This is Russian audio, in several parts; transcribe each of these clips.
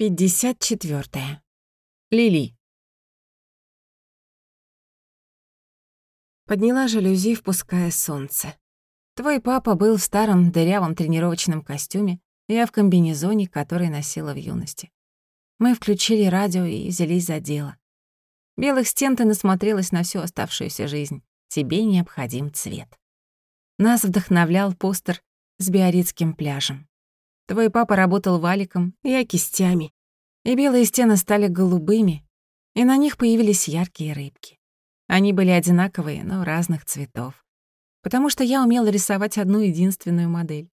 54. Лили. Подняла жалюзи, впуская солнце. Твой папа был в старом дырявом тренировочном костюме, я в комбинезоне, который носила в юности. Мы включили радио и взялись за дело. Белых стен ты насмотрелась на всю оставшуюся жизнь. Тебе необходим цвет. Нас вдохновлял постер с Биоритским пляжем. Твой папа работал валиком, я кистями. И белые стены стали голубыми, и на них появились яркие рыбки. Они были одинаковые, но разных цветов. Потому что я умела рисовать одну единственную модель.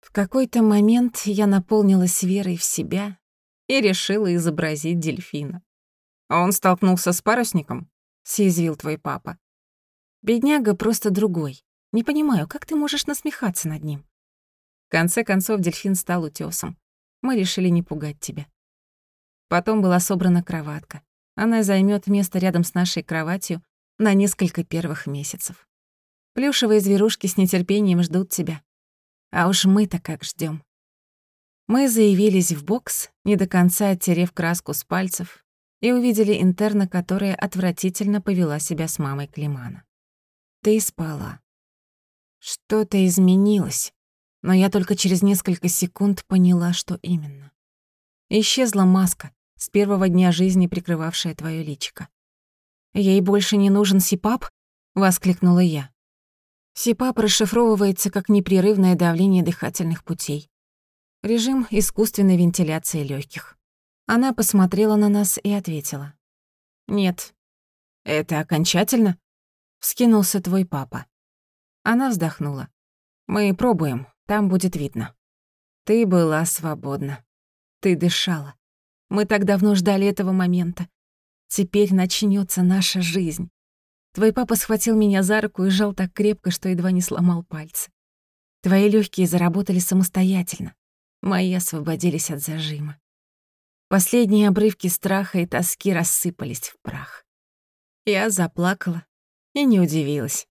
В какой-то момент я наполнилась верой в себя и решила изобразить дельфина. Он столкнулся с парусником? съязвил твой папа. Бедняга просто другой. Не понимаю, как ты можешь насмехаться над ним? Конце концов, дельфин стал утёсом. Мы решили не пугать тебя. Потом была собрана кроватка. Она займёт место рядом с нашей кроватью на несколько первых месяцев. Плюшевые зверушки с нетерпением ждут тебя. А уж мы-то как ждём. Мы заявились в бокс, не до конца оттерев краску с пальцев, и увидели интерна, которая отвратительно повела себя с мамой Климана. Ты спала. Что-то изменилось но я только через несколько секунд поняла, что именно. Исчезла маска, с первого дня жизни прикрывавшая твоё личико. «Ей больше не нужен СИПАП?» — воскликнула я. СИПАП расшифровывается как непрерывное давление дыхательных путей. Режим искусственной вентиляции лёгких. Она посмотрела на нас и ответила. «Нет». «Это окончательно?» — вскинулся твой папа. Она вздохнула. «Мы пробуем, там будет видно. Ты была свободна. Ты дышала. Мы так давно ждали этого момента. Теперь начнется наша жизнь. Твой папа схватил меня за руку и сжал так крепко, что едва не сломал пальцы. Твои легкие заработали самостоятельно. Мои освободились от зажима. Последние обрывки страха и тоски рассыпались в прах. Я заплакала и не удивилась.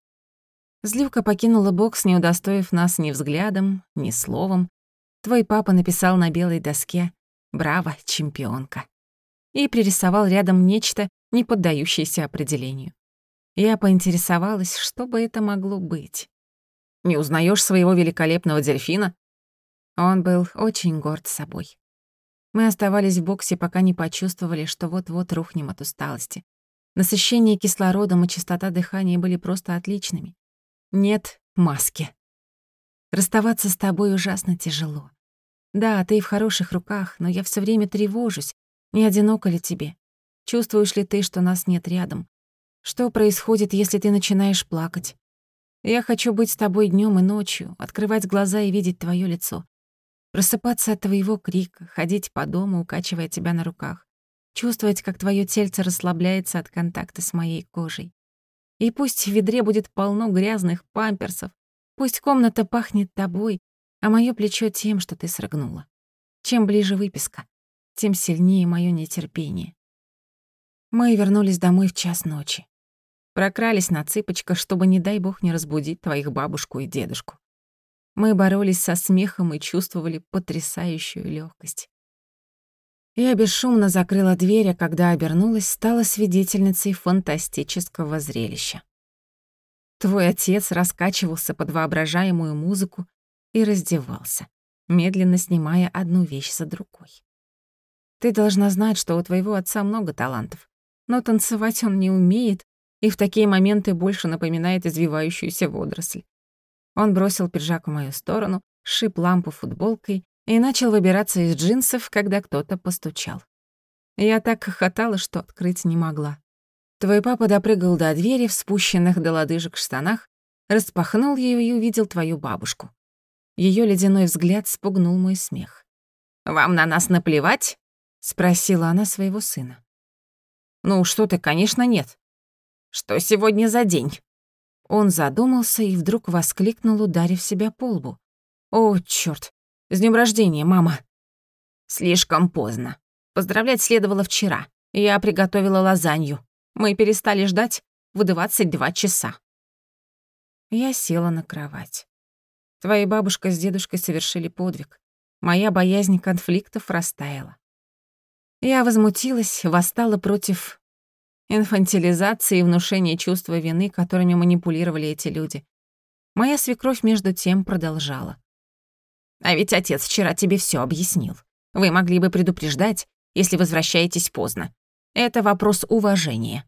Зливка покинула бокс, не удостоив нас ни взглядом, ни словом. Твой папа написал на белой доске «Браво, чемпионка» и пририсовал рядом нечто, не поддающееся определению. Я поинтересовалась, что бы это могло быть. «Не узнаешь своего великолепного дельфина?» Он был очень горд собой. Мы оставались в боксе, пока не почувствовали, что вот-вот рухнем от усталости. Насыщение кислородом и частота дыхания были просто отличными нет маски. Расставаться с тобой ужасно тяжело. Да, ты в хороших руках, но я все время тревожусь. Не одиноко ли тебе? Чувствуешь ли ты, что нас нет рядом? Что происходит, если ты начинаешь плакать? Я хочу быть с тобой днем и ночью, открывать глаза и видеть твое лицо. Просыпаться от твоего крика, ходить по дому, укачивая тебя на руках. Чувствовать, как твое тельце расслабляется от контакта с моей кожей. И пусть в ведре будет полно грязных памперсов, пусть комната пахнет тобой, а моё плечо тем, что ты срыгнула. Чем ближе выписка, тем сильнее моё нетерпение. Мы вернулись домой в час ночи. Прокрались на цыпочках, чтобы, не дай бог, не разбудить твоих бабушку и дедушку. Мы боролись со смехом и чувствовали потрясающую лёгкость. Я бесшумно закрыла дверь, а когда обернулась, стала свидетельницей фантастического зрелища. Твой отец раскачивался под воображаемую музыку и раздевался, медленно снимая одну вещь за другой. Ты должна знать, что у твоего отца много талантов, но танцевать он не умеет и в такие моменты больше напоминает извивающуюся водоросль. Он бросил пиджак в мою сторону, шип лампу футболкой и начал выбираться из джинсов, когда кто-то постучал. Я так хохотала, что открыть не могла. Твой папа допрыгал до двери в спущенных до лодыжек штанах, распахнул ее и увидел твою бабушку. Ее ледяной взгляд спугнул мой смех. «Вам на нас наплевать?» — спросила она своего сына. «Ну что ты, конечно, нет. Что сегодня за день?» Он задумался и вдруг воскликнул, ударив себя по лбу. «О, чёрт! С днем рождения, мама!» «Слишком поздно. Поздравлять следовало вчера. Я приготовила лазанью. Мы перестали ждать в 22 часа». Я села на кровать. Твоя бабушка с дедушкой совершили подвиг. Моя боязнь конфликтов растаяла. Я возмутилась, восстала против инфантилизации и внушения чувства вины, которыми манипулировали эти люди. Моя свекровь между тем продолжала. «А ведь отец вчера тебе всё объяснил. Вы могли бы предупреждать, если возвращаетесь поздно. Это вопрос уважения.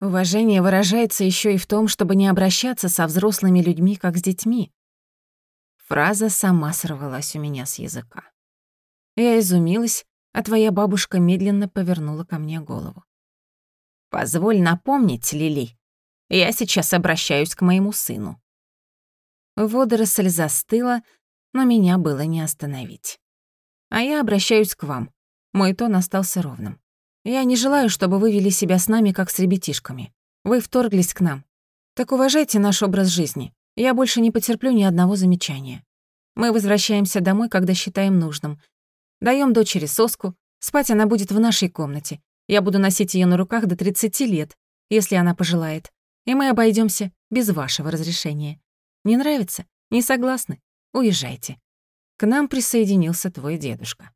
Уважение выражается ещё и в том, чтобы не обращаться со взрослыми людьми, как с детьми. Фраза сама сорвалась у меня с языка. Я изумилась, а твоя бабушка медленно повернула ко мне голову. «Позволь напомнить, Лили, я сейчас обращаюсь к моему сыну». Водоросль застыла, но меня было не остановить. А я обращаюсь к вам. Мой тон остался ровным. Я не желаю, чтобы вы вели себя с нами, как с ребятишками. Вы вторглись к нам. Так уважайте наш образ жизни. Я больше не потерплю ни одного замечания. Мы возвращаемся домой, когда считаем нужным. Даем дочери соску. Спать она будет в нашей комнате. Я буду носить ее на руках до 30 лет, если она пожелает. И мы обойдемся без вашего разрешения. Не нравится? Не согласны? Уезжайте. К нам присоединился твой дедушка.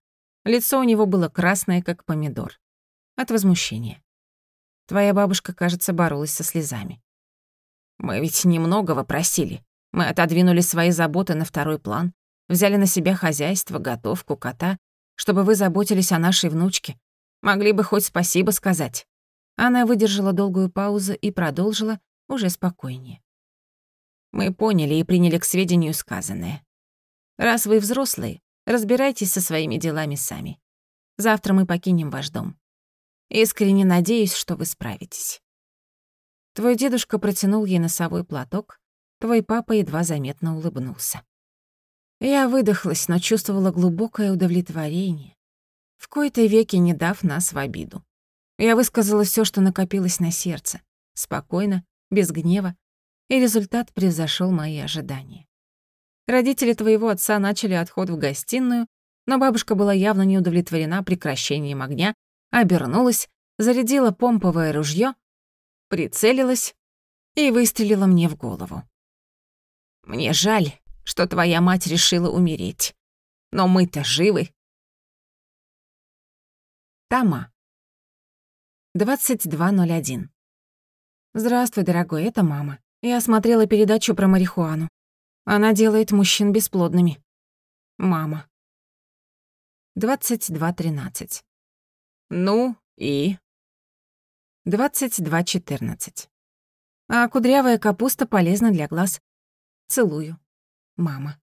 Лицо у него было красное, как помидор. От возмущения. Твоя бабушка, кажется, боролась со слезами. Мы ведь немногого просили. Мы отодвинули свои заботы на второй план, взяли на себя хозяйство, готовку, кота, чтобы вы заботились о нашей внучке. Могли бы хоть спасибо сказать. Она выдержала долгую паузу и продолжила уже спокойнее. Мы поняли и приняли к сведению сказанное. Раз вы взрослые, разбирайтесь со своими делами сами. Завтра мы покинем ваш дом. Искренне надеюсь, что вы справитесь. Твой дедушка протянул ей носовой платок, твой папа едва заметно улыбнулся. Я выдохлась, но чувствовала глубокое удовлетворение, в кои-то веки не дав нас в обиду. Я высказала все, что накопилось на сердце, спокойно, без гнева, и результат превзошел мои ожидания. Родители твоего отца начали отход в гостиную, но бабушка была явно не удовлетворена прекращением огня, обернулась, зарядила помповое ружье прицелилась и выстрелила мне в голову. «Мне жаль, что твоя мать решила умереть. Но мы-то живы». Тама. 22.01. Здравствуй, дорогой, это мама. Я смотрела передачу про марихуану. Она делает мужчин бесплодными. Мама. 22.13. Ну и? 22.14. А кудрявая капуста полезна для глаз. Целую. Мама.